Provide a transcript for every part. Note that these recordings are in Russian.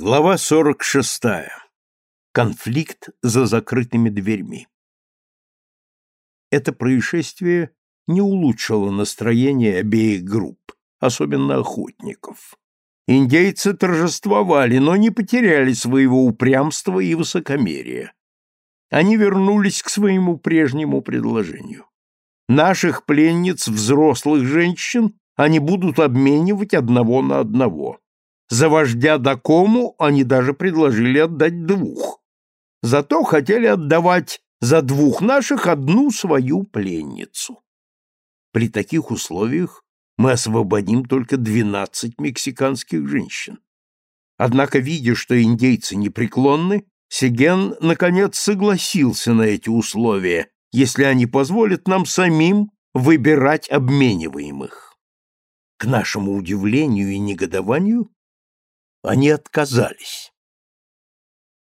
Глава 46. Конфликт за закрытыми дверьми. Это происшествие не улучшило настроение обеих групп, особенно охотников. Индейцы торжествовали, но не потеряли своего упрямства и высокомерия. Они вернулись к своему прежнему предложению. Наших пленниц, взрослых женщин, они будут обменивать одного на одного. За вождя Дакому они даже предложили отдать двух. Зато хотели отдавать за двух наших одну свою пленницу. При таких условиях мы освободим только двенадцать мексиканских женщин. Однако, видя, что индейцы непреклонны, Сеген, наконец, согласился на эти условия, если они позволят нам самим выбирать обмениваемых. К нашему удивлению и негодованию они отказались.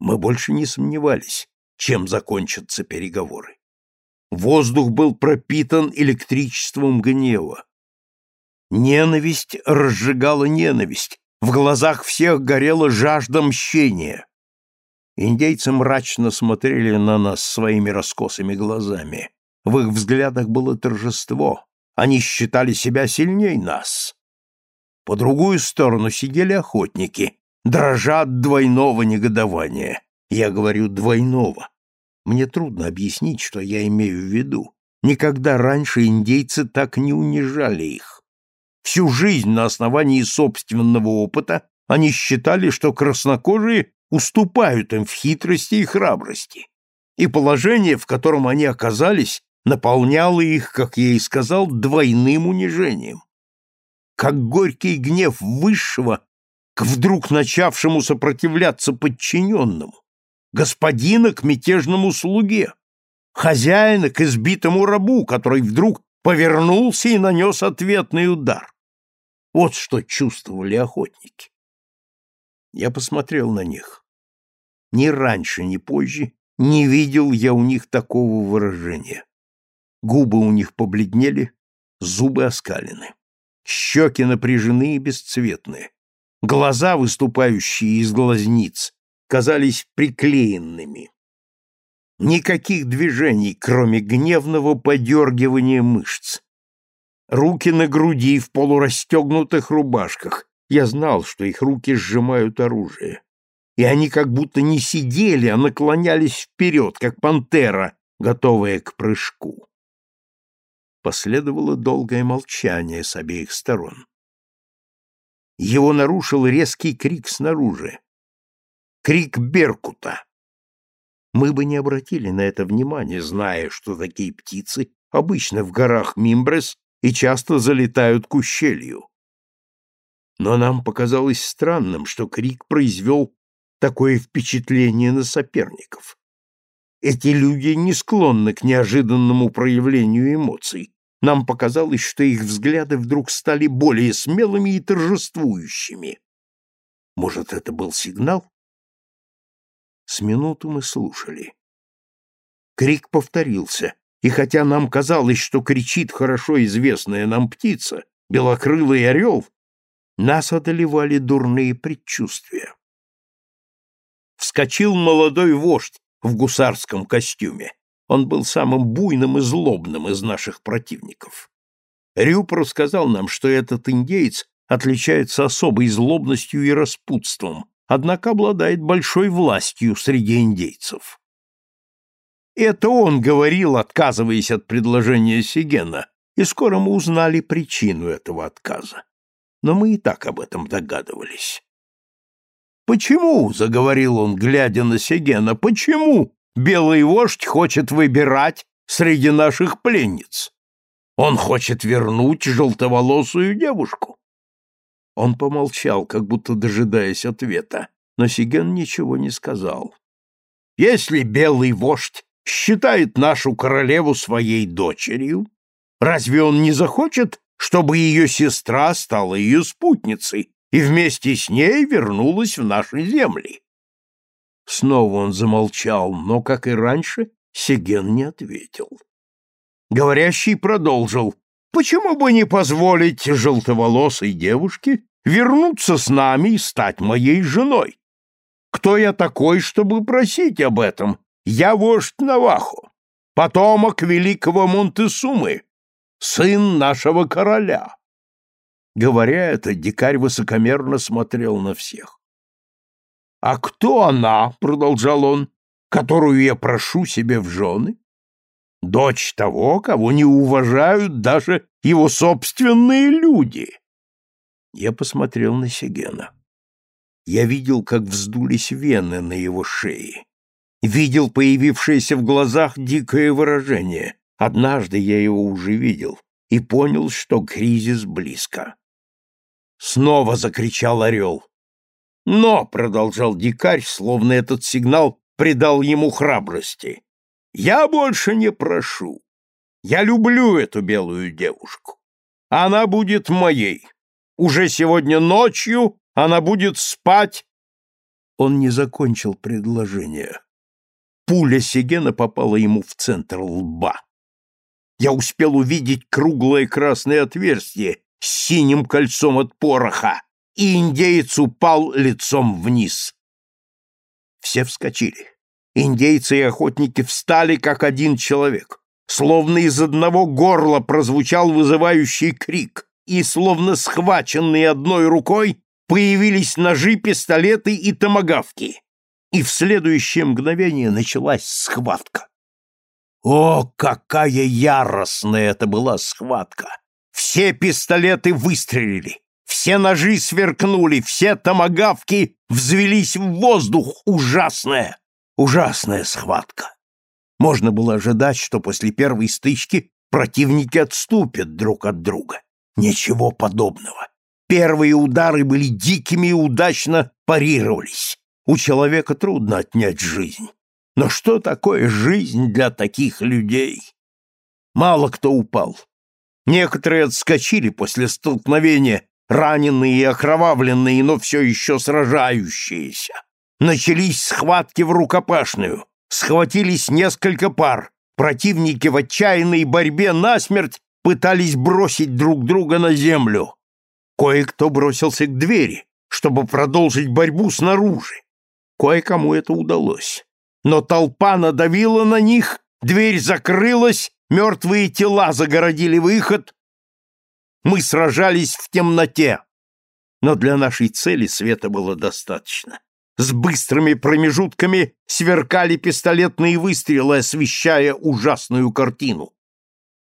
Мы больше не сомневались, чем закончатся переговоры. Воздух был пропитан электричеством гнева. Ненависть разжигала ненависть, в глазах всех горела жажда мщения. Индейцы мрачно смотрели на нас своими раскосыми глазами. В их взглядах было торжество. Они считали себя сильней нас. По другую сторону сидели охотники, дрожа от двойного негодования. Я говорю «двойного». Мне трудно объяснить, что я имею в виду. Никогда раньше индейцы так не унижали их. Всю жизнь на основании собственного опыта они считали, что краснокожие уступают им в хитрости и храбрости. И положение, в котором они оказались, наполняло их, как я и сказал, двойным унижением как горький гнев высшего к вдруг начавшему сопротивляться подчиненному, господина к мятежному слуге, хозяина к избитому рабу, который вдруг повернулся и нанес ответный удар. Вот что чувствовали охотники. Я посмотрел на них. Ни раньше, ни позже не видел я у них такого выражения. Губы у них побледнели, зубы оскалены. Щеки напряжены и бесцветные. Глаза, выступающие из глазниц, казались приклеенными. Никаких движений, кроме гневного подергивания мышц. Руки на груди в полурастегнутых рубашках. Я знал, что их руки сжимают оружие. И они как будто не сидели, а наклонялись вперед, как пантера, готовая к прыжку. Последовало долгое молчание с обеих сторон. Его нарушил резкий крик снаружи. Крик Беркута. Мы бы не обратили на это внимания, зная, что такие птицы обычно в горах Мимбрес и часто залетают к ущелью. Но нам показалось странным, что крик произвел такое впечатление на соперников. Эти люди не склонны к неожиданному проявлению эмоций. Нам показалось, что их взгляды вдруг стали более смелыми и торжествующими. Может, это был сигнал? С минуту мы слушали. Крик повторился, и хотя нам казалось, что кричит хорошо известная нам птица, белокрылый орел, нас одолевали дурные предчувствия. Вскочил молодой вождь в гусарском костюме. Он был самым буйным и злобным из наших противников. Рюп рассказал нам, что этот индеец отличается особой злобностью и распутством, однако обладает большой властью среди индейцев. Это он говорил, отказываясь от предложения Сигена, и скоро мы узнали причину этого отказа. Но мы и так об этом догадывались. «Почему?» — заговорил он, глядя на Сегена. «Почему белый вождь хочет выбирать среди наших пленниц? Он хочет вернуть желтоволосую девушку». Он помолчал, как будто дожидаясь ответа, но Сиген ничего не сказал. «Если белый вождь считает нашу королеву своей дочерью, разве он не захочет, чтобы ее сестра стала ее спутницей и вместе с ней вернулась в наши земли. Снова он замолчал, но, как и раньше, Сеген не ответил. Говорящий продолжил. «Почему бы не позволить желтоволосой девушке вернуться с нами и стать моей женой? Кто я такой, чтобы просить об этом? Я вождь Навахо, потомок великого Монтесумы, сын нашего короля. Говоря это, дикарь высокомерно смотрел на всех. «А кто она?» — продолжал он, — «которую я прошу себе в жены? Дочь того, кого не уважают даже его собственные люди». Я посмотрел на Сегена. Я видел, как вздулись вены на его шее. Видел появившееся в глазах дикое выражение. Однажды я его уже видел и понял, что кризис близко. Снова закричал орел. Но, — продолжал дикарь, словно этот сигнал придал ему храбрости, — я больше не прошу. Я люблю эту белую девушку. Она будет моей. Уже сегодня ночью она будет спать. Он не закончил предложение. Пуля Сегена попала ему в центр лба. Я успел увидеть круглое красное отверстие синим кольцом от пороха, и индеец упал лицом вниз. Все вскочили. Индейцы и охотники встали, как один человек. Словно из одного горла прозвучал вызывающий крик, и, словно схваченные одной рукой, появились ножи, пистолеты и томагавки. И в следующее мгновение началась схватка. О, какая яростная это была схватка! Все пистолеты выстрелили, все ножи сверкнули, все томагавки взвелись в воздух. Ужасная, ужасная схватка. Можно было ожидать, что после первой стычки противники отступят друг от друга. Ничего подобного. Первые удары были дикими и удачно парировались. У человека трудно отнять жизнь. Но что такое жизнь для таких людей? Мало кто упал. Некоторые отскочили после столкновения, раненые и окровавленные, но все еще сражающиеся. Начались схватки в рукопашную. Схватились несколько пар. Противники в отчаянной борьбе насмерть пытались бросить друг друга на землю. Кое-кто бросился к двери, чтобы продолжить борьбу снаружи. Кое-кому это удалось. Но толпа надавила на них, дверь закрылась, мертвые тела загородили выход. Мы сражались в темноте. Но для нашей цели света было достаточно. С быстрыми промежутками сверкали пистолетные выстрелы, освещая ужасную картину.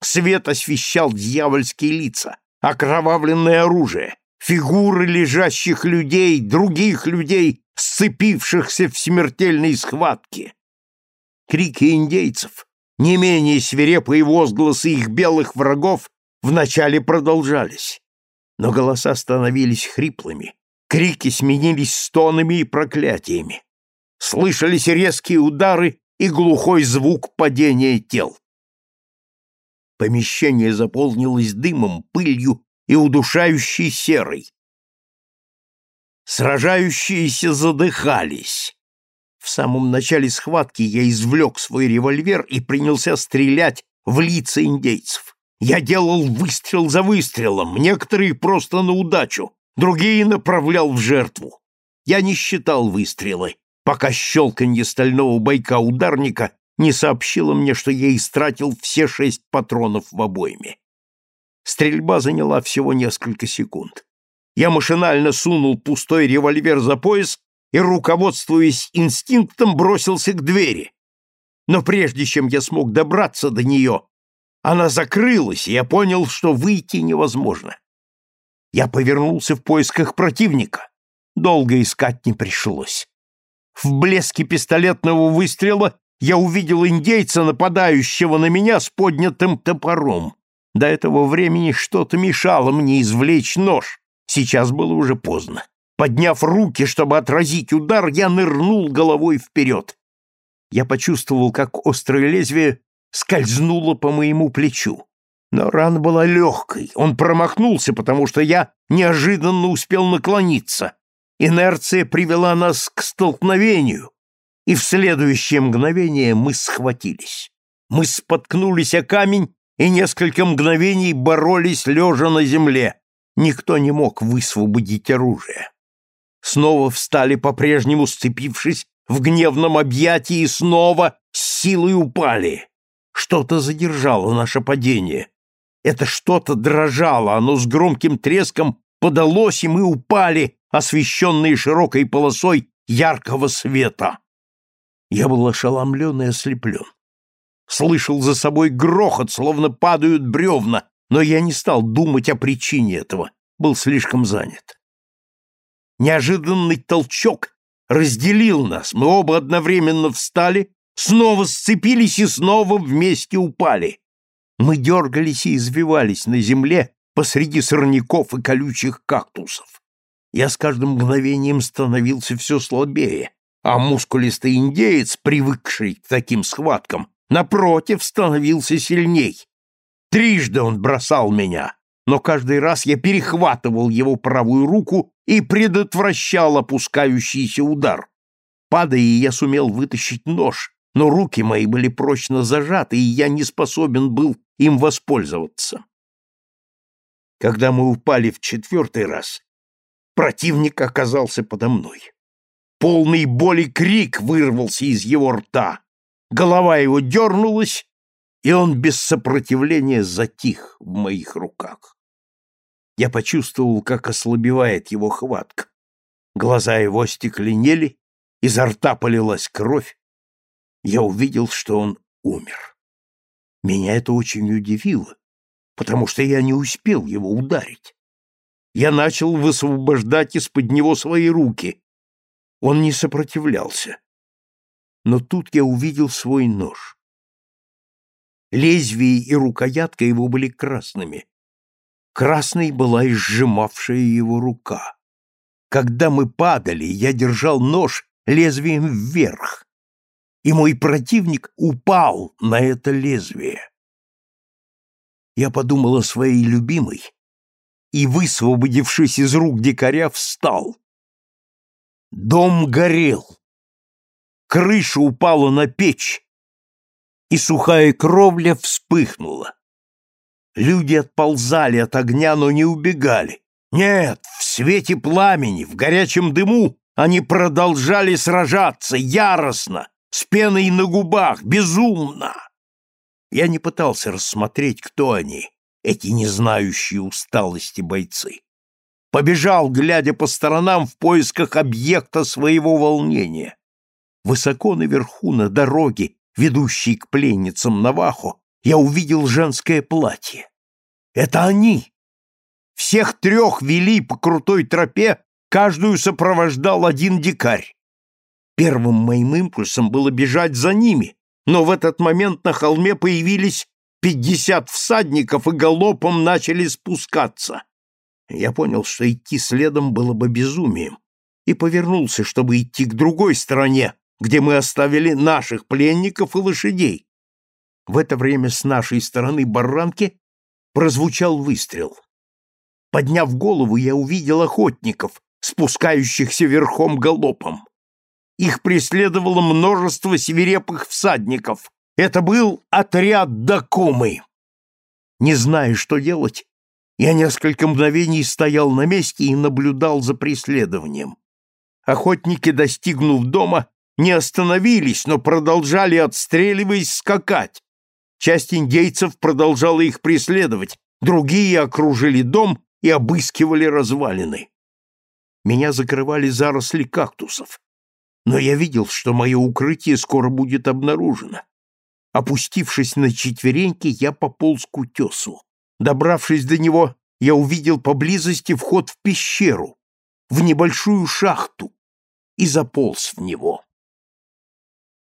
Свет освещал дьявольские лица, окровавленное оружие, фигуры лежащих людей, других людей, сцепившихся в смертельной схватке. Крики индейцев, не менее свирепые возгласы их белых врагов вначале продолжались, но голоса становились хриплыми, крики сменились стонами и проклятиями. Слышались резкие удары и глухой звук падения тел. Помещение заполнилось дымом, пылью и удушающей серой. Сражающиеся задыхались. В самом начале схватки я извлек свой револьвер и принялся стрелять в лица индейцев. Я делал выстрел за выстрелом, некоторые просто на удачу, другие направлял в жертву. Я не считал выстрелы, пока щелканье стального бойка ударника не сообщила мне, что я истратил все шесть патронов в обойме. Стрельба заняла всего несколько секунд. Я машинально сунул пустой револьвер за пояс и, руководствуясь инстинктом, бросился к двери. Но прежде чем я смог добраться до нее, она закрылась, и я понял, что выйти невозможно. Я повернулся в поисках противника. Долго искать не пришлось. В блеске пистолетного выстрела я увидел индейца, нападающего на меня с поднятым топором. До этого времени что-то мешало мне извлечь нож. Сейчас было уже поздно. Подняв руки, чтобы отразить удар, я нырнул головой вперед. Я почувствовал, как острое лезвие скользнуло по моему плечу. Но рана была легкой. Он промахнулся, потому что я неожиданно успел наклониться. Инерция привела нас к столкновению, и в следующее мгновение мы схватились. Мы споткнулись о камень и несколько мгновений боролись лежа на земле. Никто не мог высвободить оружие. Снова встали, по-прежнему сцепившись в гневном объятии, и снова с силой упали. Что-то задержало наше падение. Это что-то дрожало, оно с громким треском подалось, и мы упали, освещенные широкой полосой яркого света. Я был ошеломлен и ослеплен. Слышал за собой грохот, словно падают бревна, но я не стал думать о причине этого, был слишком занят. Неожиданный толчок разделил нас, мы оба одновременно встали, снова сцепились и снова вместе упали. Мы дергались и извивались на земле посреди сорняков и колючих кактусов. Я с каждым мгновением становился все слабее, а мускулистый индеец, привыкший к таким схваткам, напротив, становился сильней. Трижды он бросал меня, но каждый раз я перехватывал его правую руку и предотвращал опускающийся удар. Падая, я сумел вытащить нож, но руки мои были прочно зажаты, и я не способен был им воспользоваться. Когда мы упали в четвертый раз, противник оказался подо мной. Полный боли крик вырвался из его рта. Голова его дернулась, и он без сопротивления затих в моих руках. Я почувствовал, как ослабевает его хватка. Глаза его стекленели, изо рта полилась кровь. Я увидел, что он умер. Меня это очень удивило, потому что я не успел его ударить. Я начал высвобождать из-под него свои руки. Он не сопротивлялся. Но тут я увидел свой нож. Лезвие и рукоятка его были красными, Красной была и сжимавшая его рука. Когда мы падали, я держал нож лезвием вверх, и мой противник упал на это лезвие. Я подумал о своей любимой и, высвободившись из рук дикаря, встал. Дом горел. Крыша упала на печь, и сухая кровля вспыхнула. Люди отползали от огня, но не убегали. Нет, в свете пламени, в горячем дыму они продолжали сражаться яростно, с пеной на губах, безумно. Я не пытался рассмотреть, кто они, эти не знающие усталости бойцы. Побежал, глядя по сторонам в поисках объекта своего волнения. Высоко наверху, на дороге, ведущей к пленницам Навахо, я увидел женское платье. Это они! Всех трех вели по крутой тропе, каждую сопровождал один дикарь. Первым моим импульсом было бежать за ними, но в этот момент на холме появились пятьдесят всадников и галопом начали спускаться. Я понял, что идти следом было бы безумием, и повернулся, чтобы идти к другой стороне, где мы оставили наших пленников и лошадей. В это время с нашей стороны барранки прозвучал выстрел. Подняв голову, я увидел охотников, спускающихся верхом галопом. Их преследовало множество свирепых всадников. Это был отряд Дакумы. Не зная, что делать, я несколько мгновений стоял на месте и наблюдал за преследованием. Охотники, достигнув дома, не остановились, но продолжали, отстреливаясь, скакать. Часть индейцев продолжала их преследовать, другие окружили дом и обыскивали развалины. Меня закрывали заросли кактусов, но я видел, что мое укрытие скоро будет обнаружено. Опустившись на четвереньки, я пополз к утесу. Добравшись до него, я увидел поблизости вход в пещеру, в небольшую шахту, и заполз в него.